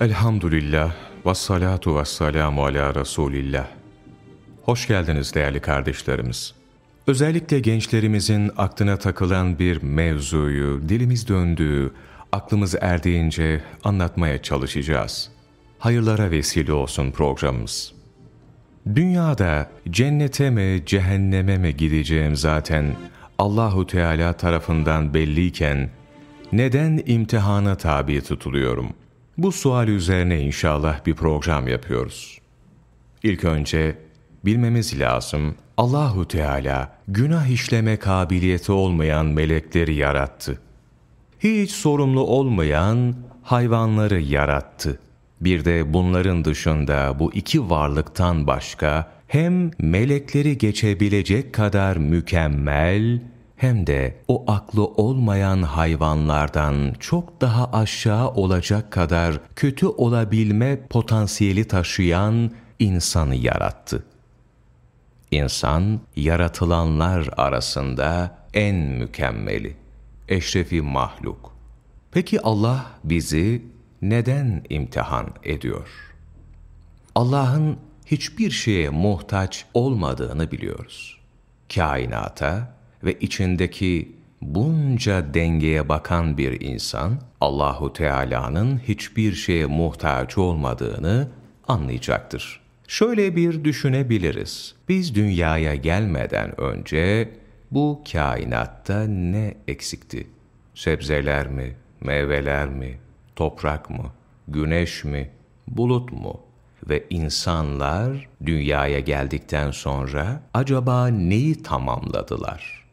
Elhamdülillah ve salatu ve selamu ala Resulillah. Hoş geldiniz değerli kardeşlerimiz. Özellikle gençlerimizin aklına takılan bir mevzuyu dilimiz döndüğü, aklımız erdiğince anlatmaya çalışacağız. Hayırlara vesile olsun programımız. Dünyada cennete mi cehenneme mi gideceğim zaten Allahu Teala tarafından belliyken neden imtihana tabi tutuluyorum? Bu sual üzerine inşallah bir program yapıyoruz. İlk önce bilmemiz lazım Allahu Teala günah işleme kabiliyeti olmayan melekleri yarattı. Hiç sorumlu olmayan hayvanları yarattı. Bir de bunların dışında bu iki varlıktan başka hem melekleri geçebilecek kadar mükemmel hem de o aklı olmayan hayvanlardan çok daha aşağı olacak kadar kötü olabilme potansiyeli taşıyan insanı yarattı. İnsan, yaratılanlar arasında en mükemmeli, eşrefi mahluk. Peki Allah bizi neden imtihan ediyor? Allah'ın hiçbir şeye muhtaç olmadığını biliyoruz. Kainata ve içindeki bunca dengeye bakan bir insan, Allahu Teala'nın hiçbir şeye muhtaç olmadığını anlayacaktır. Şöyle bir düşünebiliriz. Biz dünyaya gelmeden önce bu kainatta ne eksikti? Sebzeler mi, meyveler mi, toprak mı, güneş mi, bulut mu? Ve insanlar dünyaya geldikten sonra acaba neyi tamamladılar?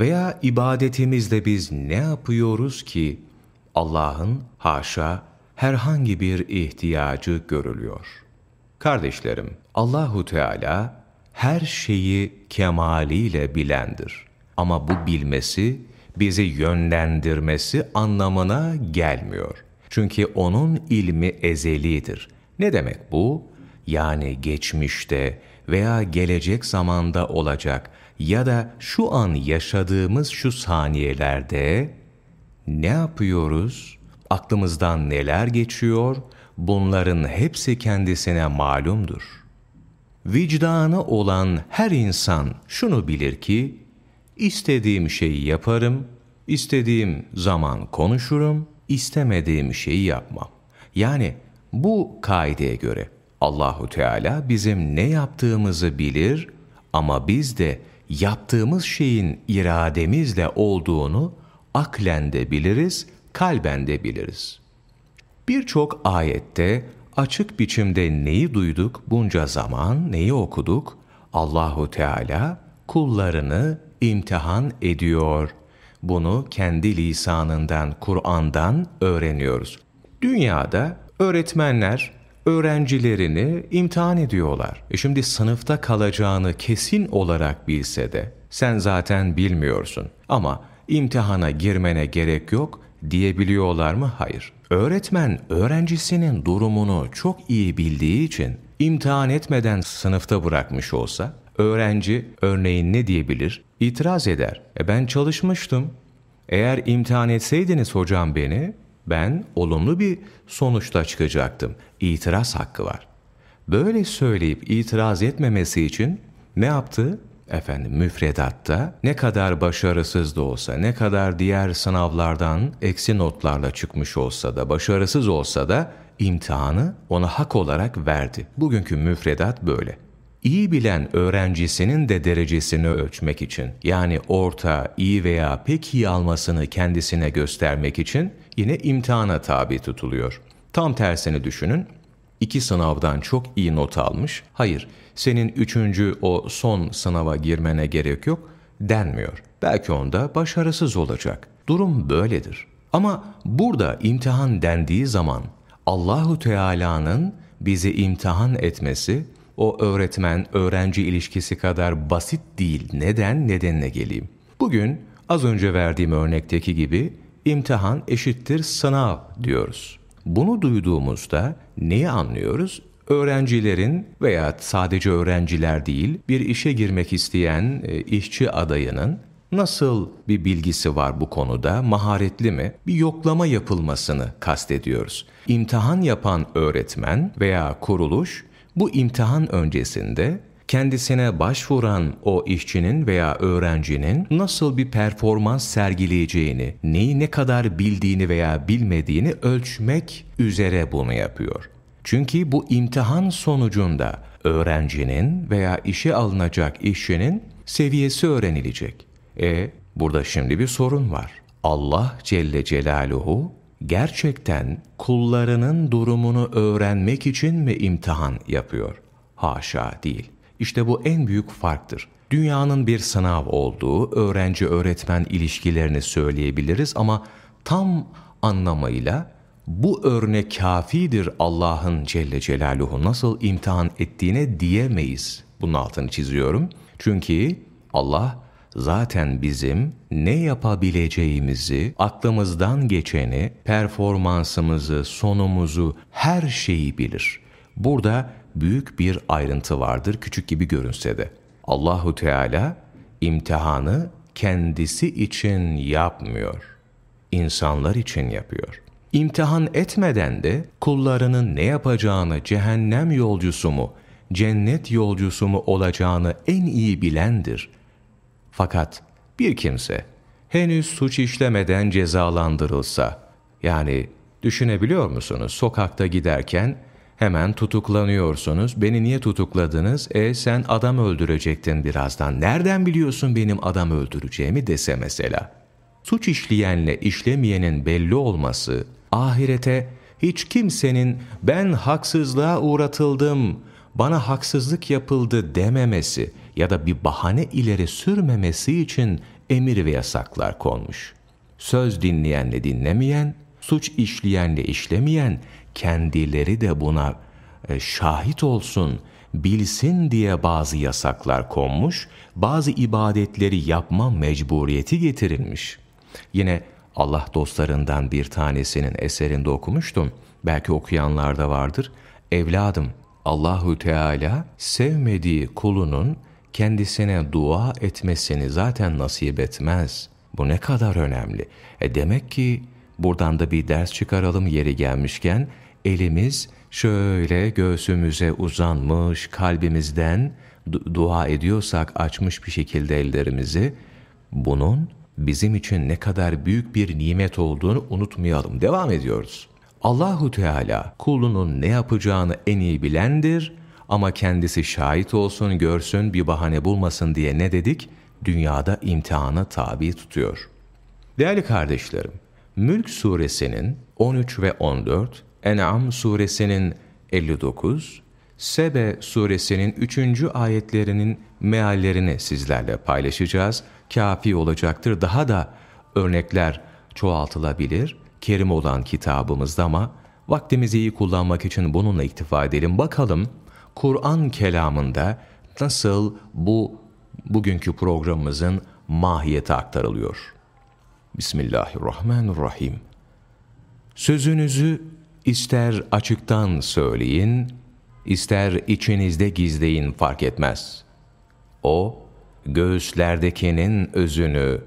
Veya ibadetimizde biz ne yapıyoruz ki Allah'ın haşa herhangi bir ihtiyacı görülüyor? Kardeşlerim, Allahu Teala her şeyi kemaliyle bilendir. Ama bu bilmesi bizi yönlendirmesi anlamına gelmiyor. Çünkü onun ilmi ezelidir. Ne demek bu? Yani geçmişte veya gelecek zamanda olacak ya da şu an yaşadığımız şu saniyelerde ne yapıyoruz? Aklımızdan neler geçiyor? Bunların hepsi kendisine malumdur. Vicdanı olan her insan şunu bilir ki, istediğim şeyi yaparım, istediğim zaman konuşurum, istemediğim şeyi yapmam. Yani bu kaideye göre Allahu Teala bizim ne yaptığımızı bilir ama biz de yaptığımız şeyin irademizle olduğunu aklen de biliriz, kalben de biliriz. Birçok ayette açık biçimde neyi duyduk bunca zaman, neyi okuduk? Allahu Teala kullarını imtihan ediyor. Bunu kendi lisanından, Kur'an'dan öğreniyoruz. Dünyada öğretmenler öğrencilerini imtihan ediyorlar. E şimdi sınıfta kalacağını kesin olarak bilse de sen zaten bilmiyorsun ama imtihana girmene gerek yok diyebiliyorlar mı? Hayır. Öğretmen öğrencisinin durumunu çok iyi bildiği için imtihan etmeden sınıfta bırakmış olsa öğrenci örneğin ne diyebilir? İtiraz eder. E ben çalışmıştım. Eğer imtihan etseydiniz hocam beni ben olumlu bir sonuçta çıkacaktım. İtiraz hakkı var. Böyle söyleyip itiraz etmemesi için ne yaptı? Efendim müfredatta ne kadar başarısız da olsa, ne kadar diğer sınavlardan eksi notlarla çıkmış olsa da, başarısız olsa da imtihanı ona hak olarak verdi. Bugünkü müfredat böyle. İyi bilen öğrencisinin de derecesini ölçmek için, yani orta, iyi veya pek iyi almasını kendisine göstermek için yine imtihana tabi tutuluyor. Tam tersini düşünün. İki sınavdan çok iyi not almış. Hayır, senin üçüncü o son sınava girmene gerek yok denmiyor. Belki onda başarısız olacak. Durum böyledir. Ama burada imtihan dendiği zaman Allahu Teala'nın bizi imtihan etmesi o öğretmen öğrenci ilişkisi kadar basit değil. Neden? Nedenine geleyim. Bugün az önce verdiğim örnekteki gibi imtihan eşittir sınav diyoruz. Bunu duyduğumuzda neyi anlıyoruz? Öğrencilerin veya sadece öğrenciler değil bir işe girmek isteyen e, işçi adayının nasıl bir bilgisi var bu konuda, maharetli mi? Bir yoklama yapılmasını kastediyoruz. İmtihan yapan öğretmen veya kuruluş bu imtihan öncesinde kendisine başvuran o işçinin veya öğrencinin nasıl bir performans sergileyeceğini, neyi ne kadar bildiğini veya bilmediğini ölçmek üzere bunu yapıyor. Çünkü bu imtihan sonucunda öğrencinin veya işe alınacak işçinin seviyesi öğrenilecek. E burada şimdi bir sorun var. Allah Celle Celaluhu gerçekten kullarının durumunu öğrenmek için mi imtihan yapıyor? Haşa değil. İşte bu en büyük farktır. Dünyanın bir sınav olduğu öğrenci-öğretmen ilişkilerini söyleyebiliriz ama tam anlamıyla bu örnek kafidir Allah'ın Celle Celaluhu nasıl imtihan ettiğine diyemeyiz. Bunun altını çiziyorum. Çünkü Allah zaten bizim ne yapabileceğimizi, aklımızdan geçeni, performansımızı, sonumuzu, her şeyi bilir. Burada büyük bir ayrıntı vardır küçük gibi görünse de. Allahu Teala imtihanı kendisi için yapmıyor. İnsanlar için yapıyor. İmtihan etmeden de kullarının ne yapacağını cehennem yolcusu mu, cennet yolcusu mu olacağını en iyi bilendir. Fakat bir kimse henüz suç işlemeden cezalandırılsa, yani düşünebiliyor musunuz sokakta giderken hemen tutuklanıyorsunuz. Beni niye tutukladınız? E sen adam öldürecektin birazdan. Nereden biliyorsun benim adam öldüreceğimi dese mesela. Suç işleyenle işlemeyenin belli olması, ahirete hiç kimsenin ben haksızlığa uğratıldım, bana haksızlık yapıldı dememesi ya da bir bahane ileri sürmemesi için emir ve yasaklar konmuş. Söz dinleyenle dinlemeyen, suç işleyenle işlemeyen kendileri de buna e, şahit olsun, bilsin diye bazı yasaklar konmuş, bazı ibadetleri yapma mecburiyeti getirilmiş. Yine Allah dostlarından bir tanesinin eserinde okumuştum. Belki okuyanlar da vardır. Evladım, Allahu Teala sevmediği kulunun kendisine dua etmesini zaten nasip etmez. Bu ne kadar önemli. E demek ki buradan da bir ders çıkaralım yeri gelmişken elimiz şöyle göğsümüze uzanmış kalbimizden du dua ediyorsak açmış bir şekilde ellerimizi bunun bizim için ne kadar büyük bir nimet olduğunu unutmayalım. Devam ediyoruz. Allahu Teala kulunun ne yapacağını en iyi bilendir ama kendisi şahit olsun, görsün, bir bahane bulmasın diye ne dedik? Dünyada imtihana tabi tutuyor. Değerli kardeşlerim, Mülk suresinin 13 ve 14, En'am suresinin 59, Sebe suresinin 3. ayetlerinin meallerini sizlerle paylaşacağız. Kafi olacaktır. Daha da örnekler çoğaltılabilir. Kerim olan kitabımızda ama vaktimizi iyi kullanmak için bununla iktifa edelim. Bakalım Kur'an kelamında nasıl bu bugünkü programımızın mahiyeti aktarılıyor. Bismillahirrahmanirrahim. Sözünüzü ister açıktan söyleyin, ister içinizde gizleyin fark etmez. O, göğüslerdekinin özünü,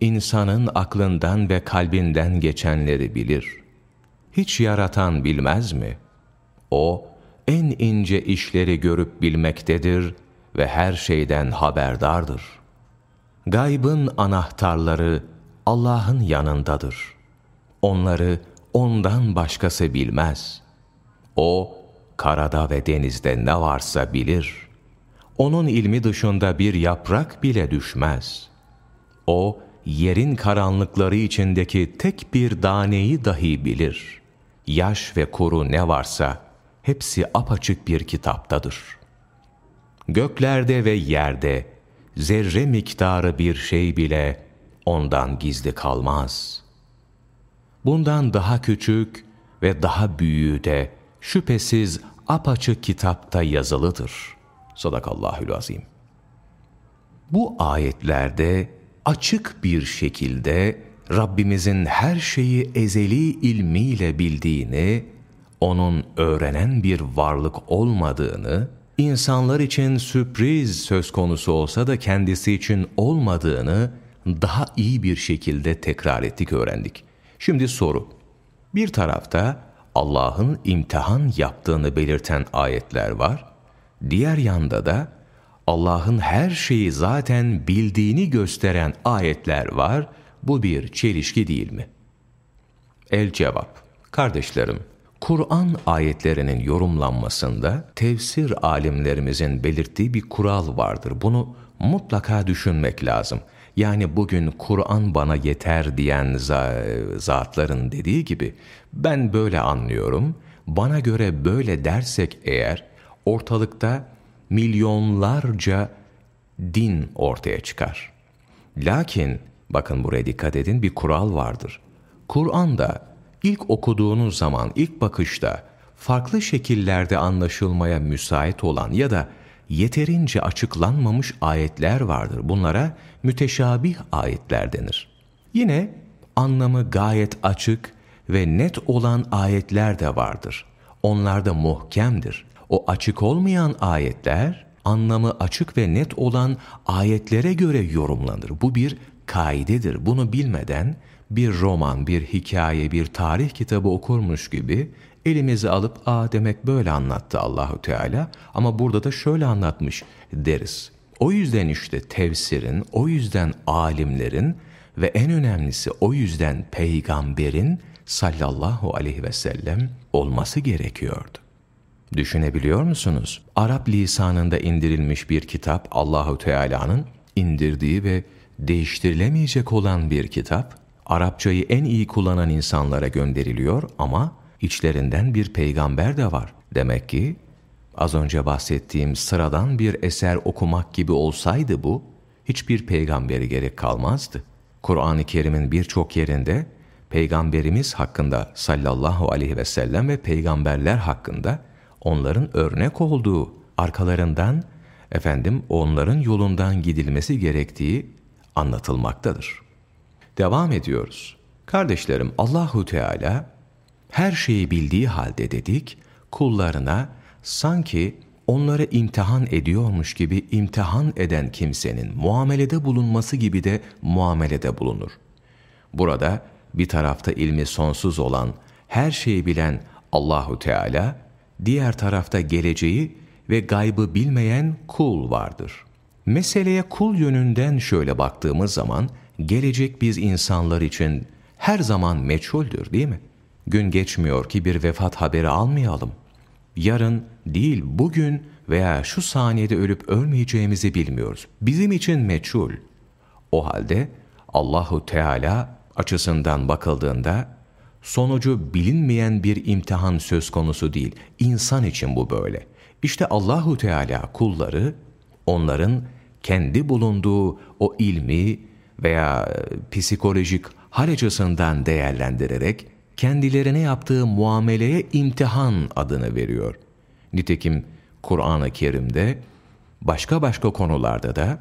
insanın aklından ve kalbinden geçenleri bilir. Hiç yaratan bilmez mi? O, en ince işleri görüp bilmektedir ve her şeyden haberdardır. Gaybın anahtarları Allah'ın yanındadır. Onları ondan başkası bilmez. O, karada ve denizde ne varsa bilir. Onun ilmi dışında bir yaprak bile düşmez. O, yerin karanlıkları içindeki tek bir daneyi dahi bilir. Yaş ve kuru ne varsa, hepsi apaçık bir kitaptadır. Göklerde ve yerde, zerre miktarı bir şey bile ondan gizli kalmaz. Bundan daha küçük ve daha büyüğü de şüphesiz apaçık kitapta yazılıdır. Sadakallahül azim. Bu ayetlerde açık bir şekilde Rabbimizin her şeyi ezeli ilmiyle bildiğini, onun öğrenen bir varlık olmadığını, insanlar için sürpriz söz konusu olsa da kendisi için olmadığını daha iyi bir şekilde tekrar ettik, öğrendik. Şimdi soru. Bir tarafta Allah'ın imtihan yaptığını belirten ayetler var. Diğer yanda da Allah'ın her şeyi zaten bildiğini gösteren ayetler var. Bu bir çelişki değil mi? El cevap. Kardeşlerim, Kur'an ayetlerinin yorumlanmasında tefsir alimlerimizin belirttiği bir kural vardır. Bunu mutlaka düşünmek lazım. Yani bugün Kur'an bana yeter diyen zatların dediği gibi ben böyle anlıyorum. Bana göre böyle dersek eğer ortalıkta milyonlarca din ortaya çıkar. Lakin bakın buraya dikkat edin bir kural vardır. Kur'an'da ilk okuduğunuz zaman ilk bakışta farklı şekillerde anlaşılmaya müsait olan ya da yeterince açıklanmamış ayetler vardır. Bunlara müteşabih ayetler denir. Yine anlamı gayet açık ve net olan ayetler de vardır. Onlar da muhkemdir. O açık olmayan ayetler, anlamı açık ve net olan ayetlere göre yorumlanır. Bu bir kaidedir. Bunu bilmeden bir roman, bir hikaye, bir tarih kitabı okurmuş gibi elimizi alıp ''Aa demek böyle anlattı Allahu Teala ama burada da şöyle anlatmış.'' deriz. O yüzden işte tefsirin, o yüzden alimlerin ve en önemlisi o yüzden peygamberin sallallahu aleyhi ve sellem olması gerekiyordu. Düşünebiliyor musunuz? Arap lisanında indirilmiş bir kitap Allahu Teala'nın indirdiği ve değiştirilemeyecek olan bir kitap Arapçayı en iyi kullanan insanlara gönderiliyor ama içlerinden bir peygamber de var. Demek ki az önce bahsettiğim sıradan bir eser okumak gibi olsaydı bu, hiçbir peygamberi gerek kalmazdı. Kur'an-ı Kerim'in birçok yerinde peygamberimiz hakkında sallallahu aleyhi ve sellem ve peygamberler hakkında onların örnek olduğu, arkalarından efendim onların yolundan gidilmesi gerektiği anlatılmaktadır. Devam ediyoruz. Kardeşlerim Allahu Teala her şeyi bildiği halde dedik, kullarına sanki onları imtihan ediyormuş gibi imtihan eden kimsenin muamelede bulunması gibi de muamelede bulunur. Burada bir tarafta ilmi sonsuz olan, her şeyi bilen Allahu Teala, diğer tarafta geleceği ve gaybı bilmeyen kul vardır. Meseleye kul yönünden şöyle baktığımız zaman, gelecek biz insanlar için her zaman meçhuldür değil mi? Gün geçmiyor ki bir vefat haberi almayalım. Yarın değil bugün veya şu saniyede ölüp ölmeyeceğimizi bilmiyoruz. Bizim için meçhul. O halde Allahu Teala açısından bakıldığında sonucu bilinmeyen bir imtihan söz konusu değil. İnsan için bu böyle. İşte Allahu Teala kulları onların kendi bulunduğu o ilmi veya psikolojik hal açısından değerlendirerek kendilerine yaptığı muameleye imtihan adını veriyor. Nitekim Kur'an-ı Kerim'de başka başka konularda da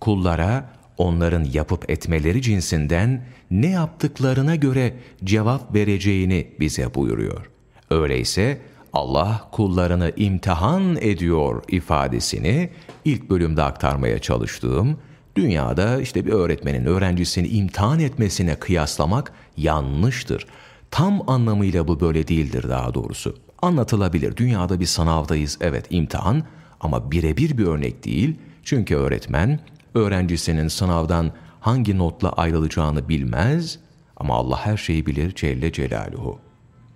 kullara onların yapıp etmeleri cinsinden ne yaptıklarına göre cevap vereceğini bize buyuruyor. Öyleyse Allah kullarını imtihan ediyor ifadesini ilk bölümde aktarmaya çalıştığım dünyada işte bir öğretmenin öğrencisini imtihan etmesine kıyaslamak yanlıştır. Tam anlamıyla bu böyle değildir daha doğrusu. Anlatılabilir. Dünyada bir sınavdayız. Evet imtihan ama birebir bir örnek değil. Çünkü öğretmen öğrencisinin sınavdan hangi notla ayrılacağını bilmez ama Allah her şeyi bilir Celle Celaluhu.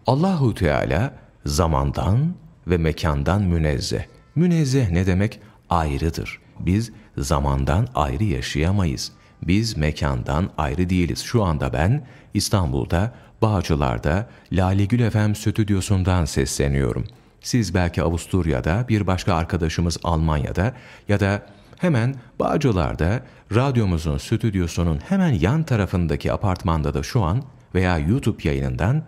Allahu Teala zamandan ve mekandan münezzeh. Münezzeh ne demek? Ayrıdır. Biz zamandan ayrı yaşayamayız. Biz mekandan ayrı değiliz. Şu anda ben İstanbul'da Bağcılar'da Lale Gül FM stüdyosundan sesleniyorum. Siz belki Avusturya'da, bir başka arkadaşımız Almanya'da ya da hemen Bağcılar'da radyomuzun stüdyosunun hemen yan tarafındaki apartmanda da şu an veya YouTube yayınından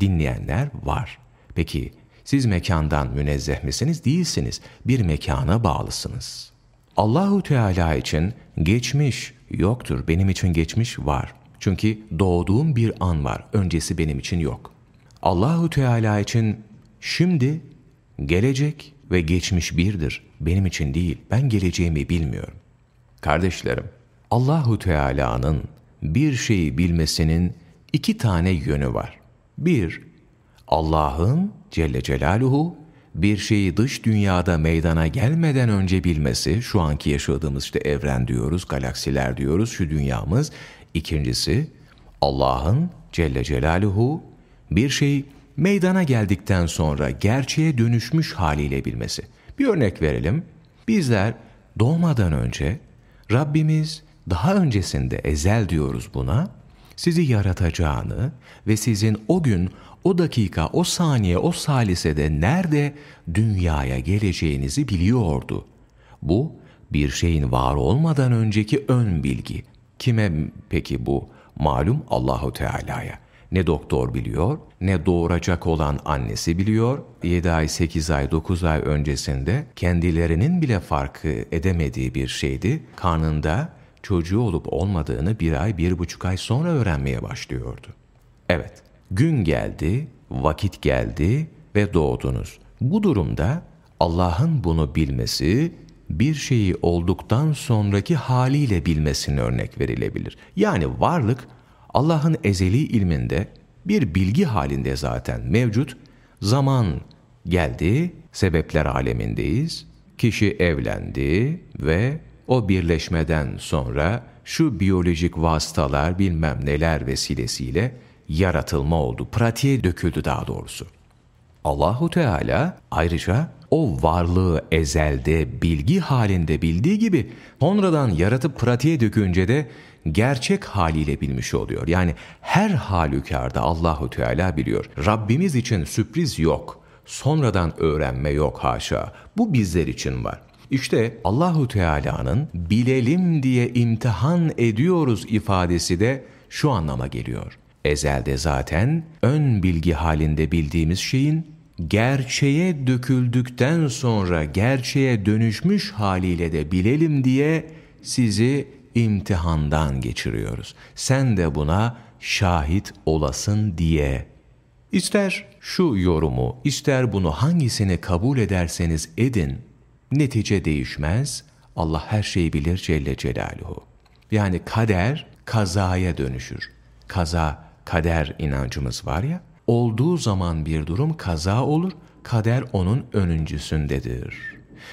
dinleyenler var. Peki siz mekandan münezzeh misiniz? Değilsiniz. Bir mekana bağlısınız. Allahu Teala için geçmiş yoktur. Benim için geçmiş var. Çünkü doğduğum bir an var. Öncesi benim için yok. Allahu Teala için şimdi, gelecek ve geçmiş birdir. Benim için değil. Ben geleceğimi bilmiyorum. Kardeşlerim, Allahu Teala'nın bir şeyi bilmesinin iki tane yönü var. Bir, Allah'ın Celle Celaluhu bir şeyi dış dünyada meydana gelmeden önce bilmesi, şu anki yaşadığımız işte evren diyoruz, galaksiler diyoruz, şu dünyamız. İkincisi, Allah'ın Celle Celaluhu bir şey meydana geldikten sonra gerçeğe dönüşmüş haliyle bilmesi. Bir örnek verelim. Bizler doğmadan önce Rabbimiz daha öncesinde ezel diyoruz buna, sizi yaratacağını ve sizin o gün, o dakika, o saniye, o salisede nerede dünyaya geleceğinizi biliyordu. Bu bir şeyin var olmadan önceki ön bilgi. Kime peki bu? Malum Allahu Teala'ya. Ne doktor biliyor, ne doğuracak olan annesi biliyor. 7 ay, 8 ay, 9 ay öncesinde kendilerinin bile farkı edemediği bir şeydi. Karnında çocuğu olup olmadığını bir ay, bir buçuk ay sonra öğrenmeye başlıyordu. Evet, gün geldi, vakit geldi ve doğdunuz. Bu durumda Allah'ın bunu bilmesi, bir şeyi olduktan sonraki haliyle bilmesine örnek verilebilir. Yani varlık Allah'ın ezeli ilminde bir bilgi halinde zaten mevcut. Zaman geldi, sebepler alemindeyiz. Kişi evlendi ve o birleşmeden sonra şu biyolojik vasıtalar bilmem neler vesilesiyle yaratılma oldu. Pratiğe döküldü daha doğrusu. Allahu Teala ayrıca o varlığı ezelde bilgi halinde bildiği gibi sonradan yaratıp pratiğe dökünce de gerçek haliyle bilmiş oluyor. Yani her halükarda Allahu Teala biliyor. Rabbimiz için sürpriz yok. Sonradan öğrenme yok haşa. Bu bizler için var. İşte Allahu Teala'nın bilelim diye imtihan ediyoruz ifadesi de şu anlama geliyor. Ezelde zaten ön bilgi halinde bildiğimiz şeyin gerçeğe döküldükten sonra gerçeğe dönüşmüş haliyle de bilelim diye sizi imtihandan geçiriyoruz. Sen de buna şahit olasın diye. İster şu yorumu, ister bunu hangisini kabul ederseniz edin, netice değişmez. Allah her şeyi bilir Celle Celaluhu. Yani kader kazaya dönüşür. Kaza, kader inancımız var ya, olduğu zaman bir durum kaza olur, kader onun önüncüsündedir.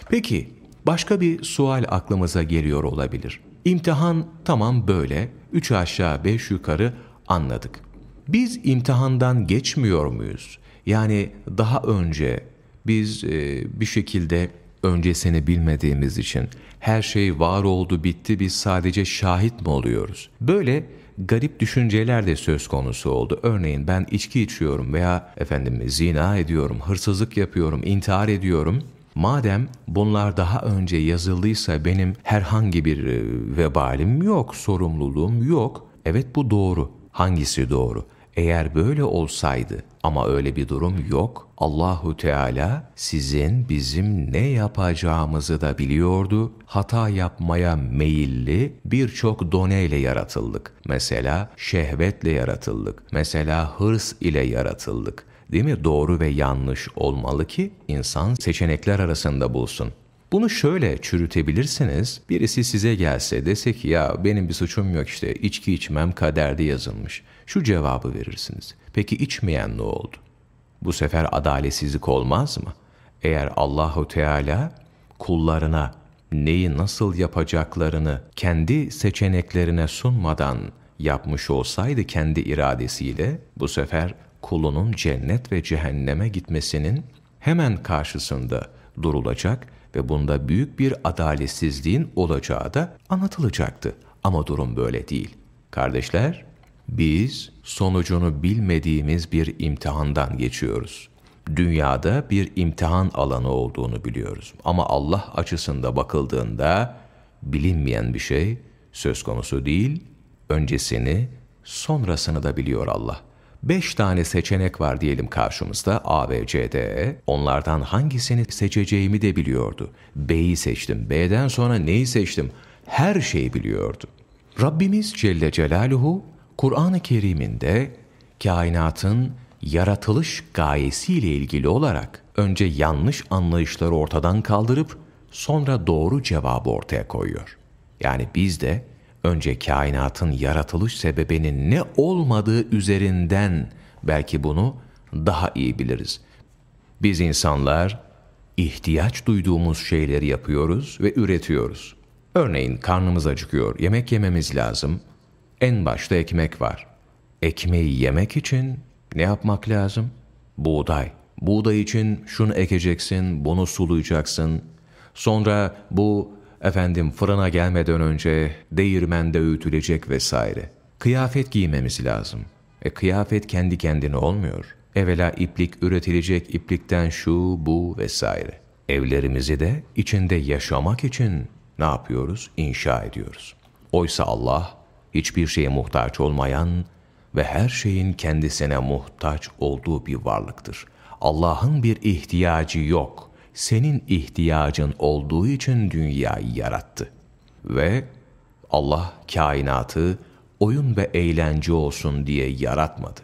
Peki, başka bir sual aklımıza geliyor olabilir. İmtihan tamam böyle, üç aşağı beş yukarı anladık. Biz imtihandan geçmiyor muyuz? Yani daha önce biz e, bir şekilde öncesini bilmediğimiz için her şey var oldu bitti biz sadece şahit mi oluyoruz? Böyle garip düşünceler de söz konusu oldu. Örneğin ben içki içiyorum veya efendim zina ediyorum, hırsızlık yapıyorum, intihar ediyorum. Madem bunlar daha önce yazıldıysa benim herhangi bir e, vebalim yok, sorumluluğum yok. Evet bu doğru. Hangisi doğru? Eğer böyle olsaydı ama öyle bir durum yok. Allahu Teala sizin bizim ne yapacağımızı da biliyordu. Hata yapmaya meyilli birçok doneyle yaratıldık. Mesela şehvetle yaratıldık. Mesela hırs ile yaratıldık. Değil mi? Doğru ve yanlış olmalı ki insan seçenekler arasında bulsun. Bunu şöyle çürütebilirsiniz. Birisi size gelse dese ki ya benim bir suçum yok işte içki içmem kaderde yazılmış. Şu cevabı verirsiniz. Peki içmeyen ne oldu? Bu sefer adaletsizlik olmaz mı? Eğer Allahu Teala kullarına neyi nasıl yapacaklarını kendi seçeneklerine sunmadan yapmış olsaydı kendi iradesiyle bu sefer kulunun cennet ve cehenneme gitmesinin hemen karşısında durulacak ve bunda büyük bir adaletsizliğin olacağı da anlatılacaktı. Ama durum böyle değil. Kardeşler, biz sonucunu bilmediğimiz bir imtihandan geçiyoruz. Dünyada bir imtihan alanı olduğunu biliyoruz. Ama Allah açısında bakıldığında bilinmeyen bir şey söz konusu değil, öncesini, sonrasını da biliyor Allah. Beş tane seçenek var diyelim karşımızda A, B, C, D. Onlardan hangisini seçeceğimi de biliyordu. B'yi seçtim. B'den sonra neyi seçtim? Her şeyi biliyordu. Rabbimiz Celle Celaluhu Kur'an-ı Kerim'inde kainatın yaratılış gayesiyle ilgili olarak önce yanlış anlayışları ortadan kaldırıp sonra doğru cevabı ortaya koyuyor. Yani biz de önce kainatın yaratılış sebebinin ne olmadığı üzerinden belki bunu daha iyi biliriz. Biz insanlar ihtiyaç duyduğumuz şeyleri yapıyoruz ve üretiyoruz. Örneğin karnımız acıkıyor, yemek yememiz lazım. En başta ekmek var. Ekmeği yemek için ne yapmak lazım? Buğday. Buğday için şunu ekeceksin, bunu sulayacaksın. Sonra bu efendim fırına gelmeden önce değirmende öğütülecek vesaire. Kıyafet giymemiz lazım. E kıyafet kendi kendine olmuyor. Evvela iplik üretilecek, iplikten şu, bu vesaire. Evlerimizi de içinde yaşamak için ne yapıyoruz? İnşa ediyoruz. Oysa Allah hiçbir şeye muhtaç olmayan ve her şeyin kendisine muhtaç olduğu bir varlıktır. Allah'ın bir ihtiyacı yok. Senin ihtiyacın olduğu için dünyayı yarattı. Ve Allah kainatı oyun ve eğlence olsun diye yaratmadı.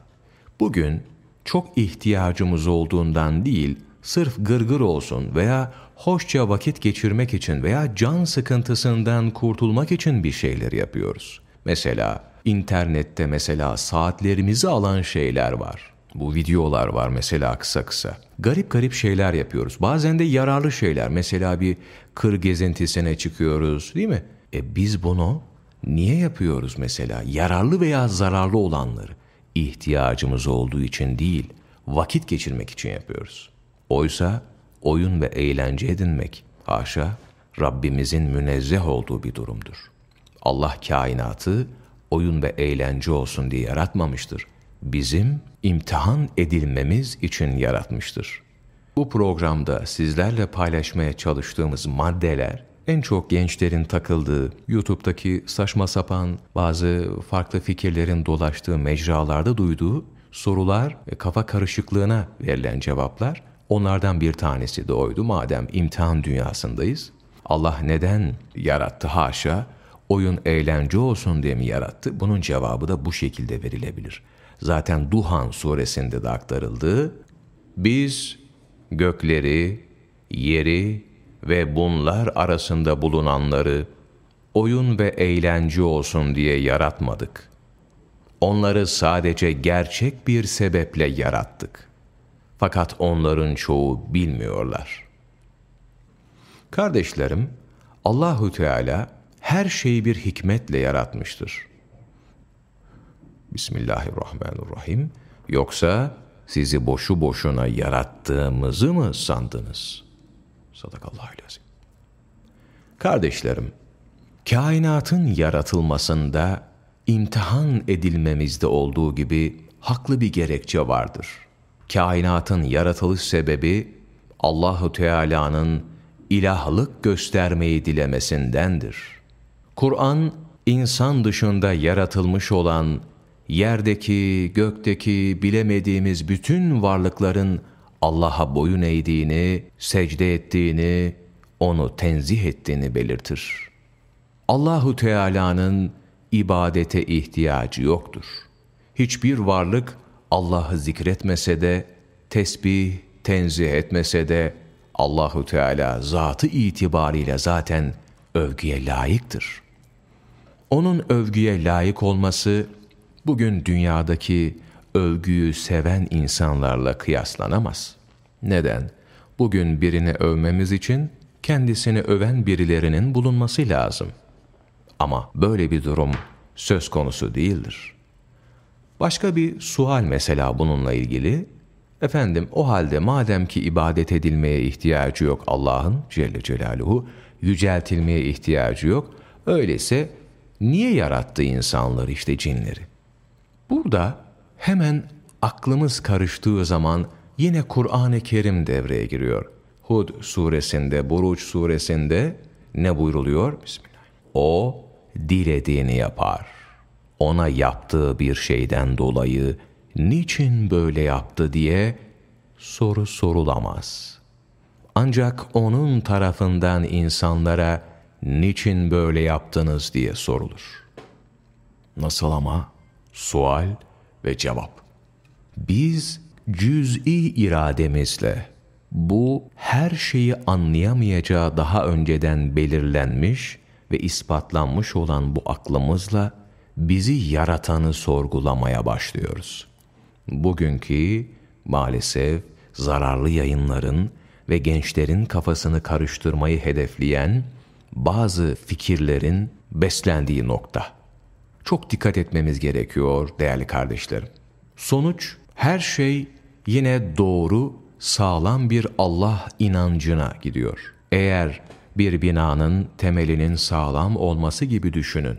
Bugün çok ihtiyacımız olduğundan değil, sırf gırgır olsun veya hoşça vakit geçirmek için veya can sıkıntısından kurtulmak için bir şeyler yapıyoruz. Mesela internette mesela saatlerimizi alan şeyler var. Bu videolar var mesela kısa kısa. Garip garip şeyler yapıyoruz. Bazen de yararlı şeyler. Mesela bir kır gezintisine çıkıyoruz değil mi? E biz bunu niye yapıyoruz mesela? Yararlı veya zararlı olanları. ihtiyacımız olduğu için değil, vakit geçirmek için yapıyoruz. Oysa oyun ve eğlence edinmek, haşa, Rabbimizin münezzeh olduğu bir durumdur. Allah kainatı oyun ve eğlence olsun diye yaratmamıştır. Bizim imtihan edilmemiz için yaratmıştır. Bu programda sizlerle paylaşmaya çalıştığımız maddeler en çok gençlerin takıldığı, YouTube'daki saçma sapan bazı farklı fikirlerin dolaştığı mecralarda duyduğu sorular kafa karışıklığına verilen cevaplar onlardan bir tanesi de oydu. Madem imtihan dünyasındayız, Allah neden yarattı haşa? Oyun eğlence olsun diye mi yarattı? Bunun cevabı da bu şekilde verilebilir. Zaten Duhan suresinde de aktarıldı. Biz gökleri, yeri ve bunlar arasında bulunanları oyun ve eğlence olsun diye yaratmadık. Onları sadece gerçek bir sebeple yarattık. Fakat onların çoğu bilmiyorlar. Kardeşlerim, Allahü Teala her şeyi bir hikmetle yaratmıştır. Bismillahirrahmanirrahim. Yoksa sizi boşu boşuna yarattığımızı mı sandınız? Sadakallahu lazim. Kardeşlerim, kainatın yaratılmasında imtihan edilmemizde olduğu gibi haklı bir gerekçe vardır. Kainatın yaratılış sebebi Allahu Teala'nın ilahlık göstermeyi dilemesindendir. Kur'an insan dışında yaratılmış olan yerdeki, gökteki bilemediğimiz bütün varlıkların Allah'a boyun eğdiğini, secde ettiğini, onu tenzih ettiğini belirtir. Allahu Teala'nın ibadete ihtiyacı yoktur. Hiçbir varlık Allah'ı zikretmese de, tesbih, tenzih etmese de Allahu Teala zatı itibariyle zaten övgüye layıktır. Onun övgüye layık olması bugün dünyadaki övgüyü seven insanlarla kıyaslanamaz. Neden? Bugün birini övmemiz için kendisini öven birilerinin bulunması lazım. Ama böyle bir durum söz konusu değildir. Başka bir sual mesela bununla ilgili. Efendim o halde madem ki ibadet edilmeye ihtiyacı yok Allah'ın Celle Celaluhu, yüceltilmeye ihtiyacı yok. Öyleyse niye yarattı insanları işte cinleri? Burada hemen aklımız karıştığı zaman yine Kur'an-ı Kerim devreye giriyor. Hud suresinde, Buruç suresinde ne buyruluyor? Bismillah. O dilediğini yapar. Ona yaptığı bir şeyden dolayı niçin böyle yaptı diye soru sorulamaz. Ancak onun tarafından insanlara niçin böyle yaptınız diye sorulur. Nasıl ama? Sual ve cevap. Biz cüz'i irademizle bu her şeyi anlayamayacağı daha önceden belirlenmiş ve ispatlanmış olan bu aklımızla bizi yaratanı sorgulamaya başlıyoruz. Bugünkü maalesef zararlı yayınların ve gençlerin kafasını karıştırmayı hedefleyen bazı fikirlerin beslendiği nokta. Çok dikkat etmemiz gerekiyor değerli kardeşlerim. Sonuç her şey yine doğru, sağlam bir Allah inancına gidiyor. Eğer bir binanın temelinin sağlam olması gibi düşünün.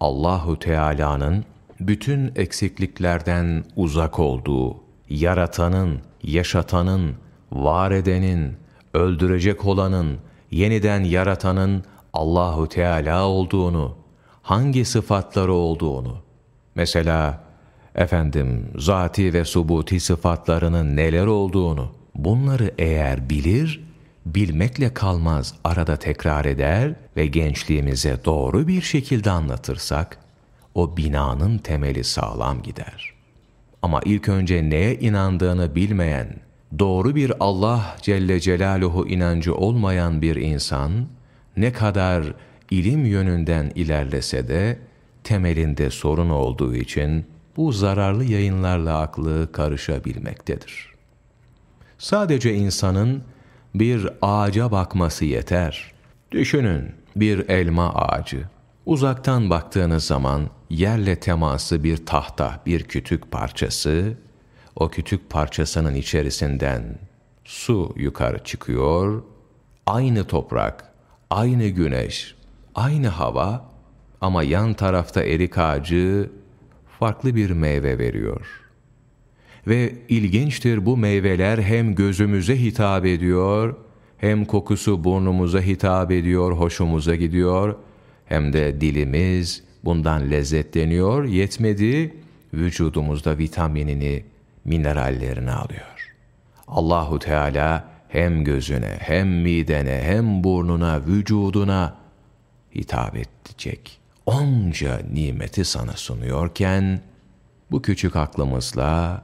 Allahu Teala'nın bütün eksikliklerden uzak olduğu, yaratanın, yaşatanın, var edenin, öldürecek olanın, yeniden yaratanın Allahu Teala olduğunu, hangi sıfatları olduğunu, mesela efendim zati ve subuti sıfatlarının neler olduğunu, bunları eğer bilir, bilmekle kalmaz arada tekrar eder ve gençliğimize doğru bir şekilde anlatırsak, o binanın temeli sağlam gider. Ama ilk önce neye inandığını bilmeyen, doğru bir Allah Celle Celaluhu inancı olmayan bir insan, ne kadar ilim yönünden ilerlese de, temelinde sorun olduğu için bu zararlı yayınlarla aklı karışabilmektedir. Sadece insanın bir ağaca bakması yeter. Düşünün bir elma ağacı. Uzaktan baktığınız zaman yerle teması bir tahta, bir kütük parçası, o kütük parçasının içerisinden su yukarı çıkıyor, aynı toprak, aynı güneş, aynı hava ama yan tarafta erik ağacı farklı bir meyve veriyor. Ve ilginçtir bu meyveler hem gözümüze hitap ediyor, hem kokusu burnumuza hitap ediyor, hoşumuza gidiyor, hem de dilimiz bundan lezzetleniyor, yetmedi, vücudumuzda vitaminini, minerallerini alıyor. Allahu Teala hem gözüne, hem midene, hem burnuna, vücuduna hitap edecek. Onca nimeti sana sunuyorken, bu küçük aklımızla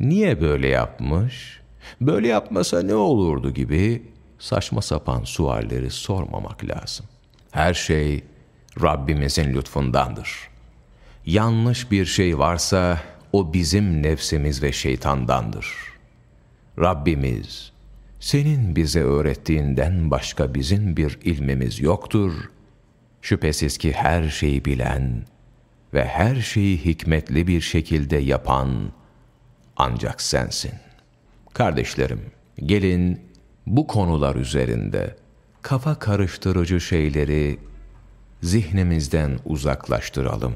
niye böyle yapmış, böyle yapmasa ne olurdu gibi saçma sapan sualleri sormamak lazım. Her şey Rabbimizin lütfundandır. Yanlış bir şey varsa o bizim nefsimiz ve şeytandandır. Rabbimiz, senin bize öğrettiğinden başka bizim bir ilmimiz yoktur. Şüphesiz ki her şeyi bilen ve her şeyi hikmetli bir şekilde yapan ancak sensin. Kardeşlerim, gelin bu konular üzerinde kafa karıştırıcı şeyleri zihnimizden uzaklaştıralım.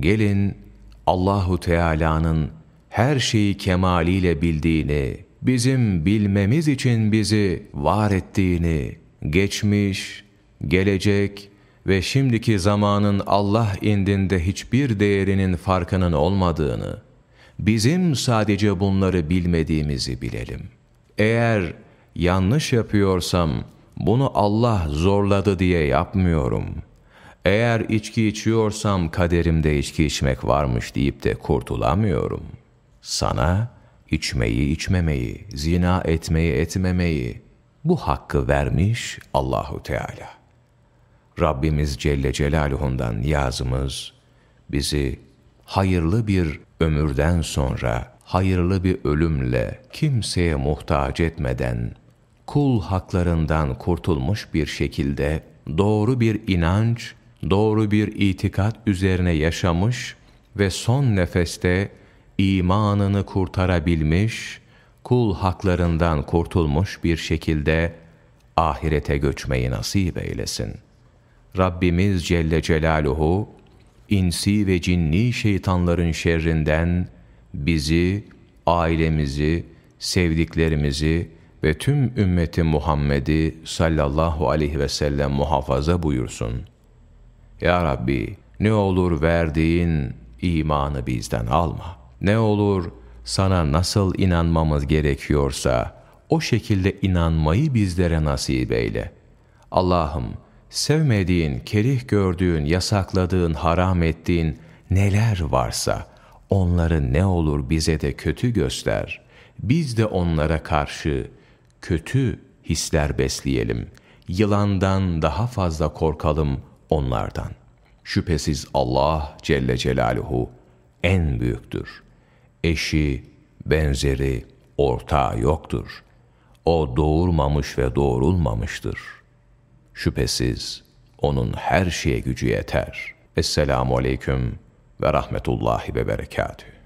Gelin Allahu Teala'nın her şeyi kemaliyle bildiğini, bizim bilmemiz için bizi var ettiğini, geçmiş, gelecek ve şimdiki zamanın Allah indinde hiçbir değerinin farkının olmadığını, bizim sadece bunları bilmediğimizi bilelim. Eğer yanlış yapıyorsam bunu Allah zorladı diye yapmıyorum.'' Eğer içki içiyorsam kaderimde içki içmek varmış deyip de kurtulamıyorum. Sana içmeyi içmemeyi, zina etmeyi etmemeyi bu hakkı vermiş Allahu Teala. Rabbimiz Celle Celaluhu'ndan niyazımız bizi hayırlı bir ömürden sonra hayırlı bir ölümle kimseye muhtaç etmeden kul haklarından kurtulmuş bir şekilde doğru bir inanç doğru bir itikat üzerine yaşamış ve son nefeste imanını kurtarabilmiş, kul haklarından kurtulmuş bir şekilde ahirete göçmeyi nasip eylesin. Rabbimiz Celle Celaluhu, insi ve cinni şeytanların şerrinden bizi, ailemizi, sevdiklerimizi ve tüm ümmeti Muhammed'i sallallahu aleyhi ve sellem muhafaza buyursun.'' Ya Rabbi ne olur verdiğin imanı bizden alma. Ne olur sana nasıl inanmamız gerekiyorsa o şekilde inanmayı bizlere nasip eyle. Allah'ım sevmediğin, kerih gördüğün, yasakladığın, haram ettiğin neler varsa onları ne olur bize de kötü göster. Biz de onlara karşı kötü hisler besleyelim. Yılandan daha fazla korkalım, onlardan. Şüphesiz Allah Celle Celaluhu en büyüktür. Eşi, benzeri, ortağı yoktur. O doğurmamış ve doğurulmamıştır. Şüphesiz O'nun her şeye gücü yeter. Esselamu Aleyküm ve Rahmetullahi ve Berekatühü.